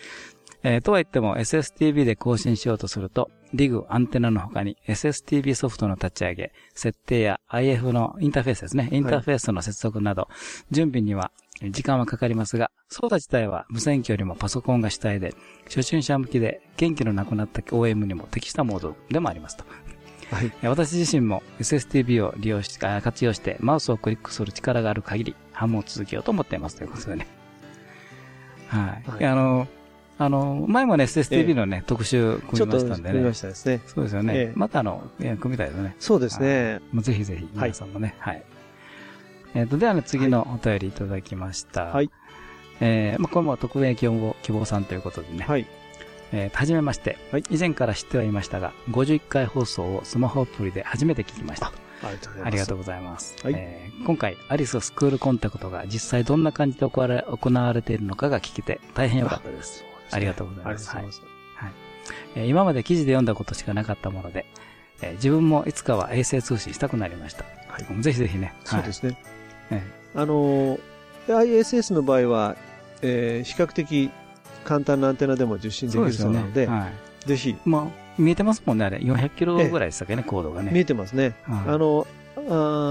はい。えーとは言っても SSTV で更新しようとすると、リグ、アンテナの他に SSTV ソフトの立ち上げ、設定や IF のインターフェースですね。インターフェースの接続など、準備には時間はかかりますが、操作自体は無線機よりもパソコンが主体で、初心者向きで元気のなくなった OM にも適したモードでもありますと。はい。私自身も SSTV を利用し、あ活用してマウスをクリックする力がある限り、ハムを続けようと思っていますということでね。はい。あの、あの、前もね、SSTV のね、特集組みましたんでね。組みましたですねそうですよね。ええまたあの、組みたいですね。そうですねぜひぜひ、皆さんもね。はい。えっ、と、ではね、次のお便りいただきました。はい。えー、まあ、これも匿名希望、希望さんということでね。はい。えー、はじめまして。以前から知ってはいましたが、51回放送をスマホアプリで初めて聞きました。ありがとうございます。ありがとうございます。はいえー今回、アリススクールコンタクトが実際どんな感じで行われ行われているのかが聞けて大変良かったです。ありがとうございます。はいはいえー今まで記事で読んだことしかなかったもので、えー自分もいつかは衛星通信したくなりました。ぜひぜひね。そうですね。えあのー、ISS の場合は、えー比較的簡単なアンテナでも受信できるそうなので、はぜひ。まあ、見えてますもんね、あれ。400キロぐらいでしたっけね、コードがね。見えてますね。はいあの、あ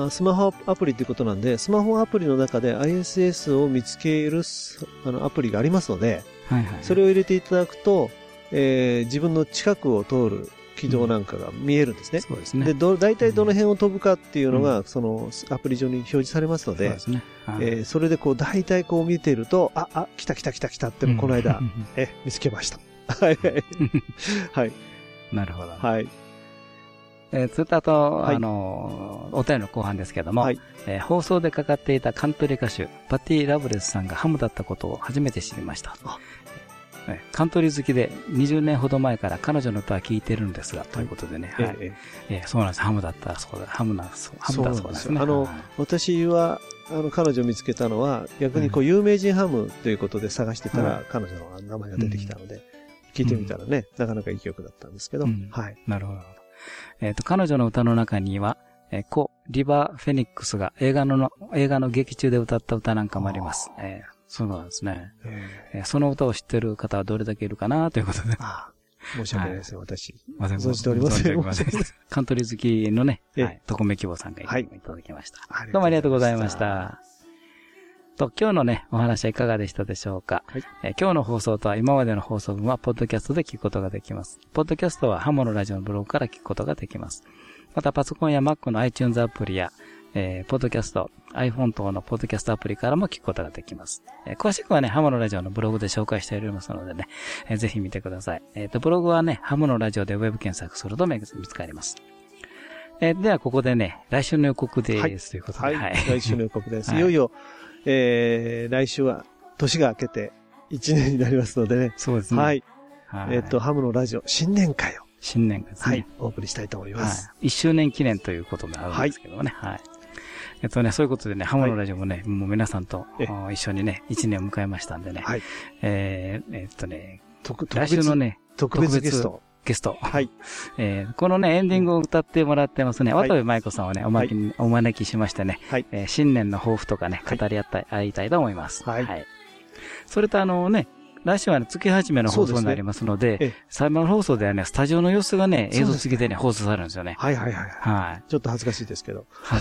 ースマホアプリっていうことなんで、スマホアプリの中で ISS を見つけるすあのアプリがありますので、はいはい。それを入れていただくと、えー自分の近くを通る軌道なんかが見えるんですね。そうですねで、ど、大体どの辺を飛ぶかっていうのが、そのアプリ上に表示されますので、そうですねはいえーそれでこう、大体こう見ていると、あ、あ、来た来た来た来たってこの間、え、見つけました。はい。はい。なるほど。はい。えー、それとあと、はいあのーお便りの後半ですけども、えー放送でかかっていたカントリー歌手、パティ・ラブレスさんがハムだったことを初めて知りました。えーカントリー好きで20年ほど前から彼女の歌は聴いてるんですが、ということでね、はい。ええーそうなんです。ハムだったそうだ。ハムな、ハムだそうですね。あの、はい私は、あの、彼女を見つけたのは、逆にこう、有名人ハムということで探してたら、はい彼女の名前が出てきたので、聞いてみたらね、なかなかいい曲だったんですけど、うんはい。なるほど。えっ、と、彼女の歌の中には、えー、コ・リバー・フェニックスが映画のの、映画の劇中で歌った歌なんかもあります。えーそうなんですね、えーその歌を知ってる方はどれだけいるかなということで。申し訳ないですね、私。ません存じておりません。カントリー好きのね、ええはい、特命希望さんがいただきました。はいどうもありがとうございました。と、今日のね、お話はいかがでしたでしょうか、えー今日の放送とは今までの放送分は、ポッドキャストで聞くことができます。ポッドキャストはハモのラジオのブログから聞くことができます。また、パソコンや Mac の iTunes アプリや、えーポッドキャスト、iPhone 等のポッドキャストアプリからも聞くことができます。えー詳しくはね、ハモのラジオのブログで紹介しておりますのでね、えーぜひ見てください。えっ、と、ブログはね、ハムのラジオでウェブ検索すると見つかります。えーでは、ここでね、来週の予告です。ということで。はい。来週の予告です。はいいよいよ、えー、来週は、年が明けて1年になりますのでね。そうですねはい。はいえっと、ハムのラジオ、新年会を、新年会ですね。はい、お送りしたいと思います。はい。一周年記念ということもあるんですけどもね。はい。えっとね、そういうことでね、ハモのラジオもね、もう皆さんとあ一緒にね、一年を迎えましたんでね。はい。えーえっとね、特来週のね、特別ゲスト。ゲスト。はい。えーこのね、エンディングを歌ってもらってますね。はい渡部舞子さんをね、おまきに、お招きしましてね。はい。えー新年の抱負とかね、語り合った、合いたいと思います。はいそれとあのね、来週はね、月始めの放送になりますので、最後の放送ではね、スタジオの様子がね、映像付きでね、放送されるんですよね。はいはいはい。はい。ちょっと恥ずかしいですけど。は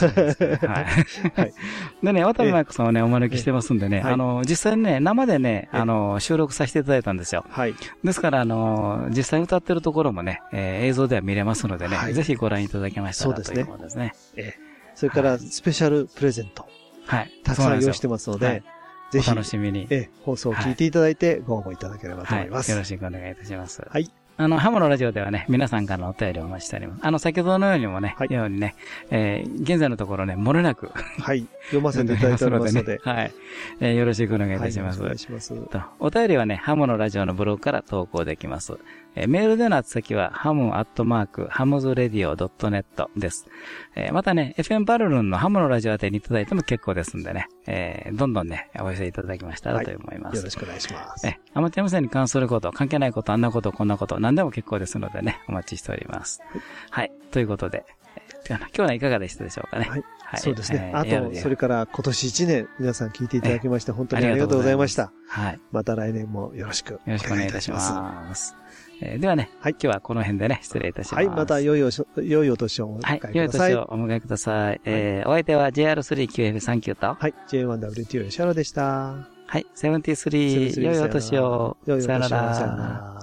い。でね、渡部舞子さんをね、お招きしてますんでね、はいあの、実際にね、生でね、あの、収録させていただいたんですよ。はい。ですから、あの、実際歌ってるところもね、えー映像では見れますのでね、はいぜひご覧いただけましたらそうですねということですね。ええそれから、スペシャルプレゼント。はい。たくさん用意してますので、はいぜひ、お楽しみにええ放送を聞いていただいて、ご応募いただければと思います。はい。よろしくお願いいたします。はい。あの、ハムのラジオではね、皆さんからのお便りをお待ちしております。あの、先ほどのようにもね、ようにね、えー、現在のところね、漏れなく。はい。読ませていただいておりますので。ね、はい。えー、よろしくお願いいたします。はい、お願いします。と、お便りはね、ハムのラジオのブログから投稿できます。えー、メールでの宛先は、ハムアットマーク、ハムズレディオ .net です。えー、またね、FM バルルンのハムのラジオ宛てにいただいても結構ですんでね、えー、どんどんね、お寄せいただきましたらと思います、はい。よろしくお願いします。え、アマチュア無線に関すること、関係ないこと、あんなこと、こんなこと、何でも結構ですのでね、お待ちしております。はい。はい、ということで、今日はいかがでしたでしょうかね。はい。はい、そうですね。あと、それから今年1年、皆さん聞いていただきまして、本当にありがとうございました。はい。また来年もよろしくよろしくお願いいたします。えー、ではね、はい、今日はこの辺でね、失礼いたします。はい、また良いお良いお年をお迎えください。はい、良いお年をお迎えください。えー、お相手は JR3QF39 と、はい、J1WTO 吉原でした。はい、73、良いお年を。良いお年を。さよなら。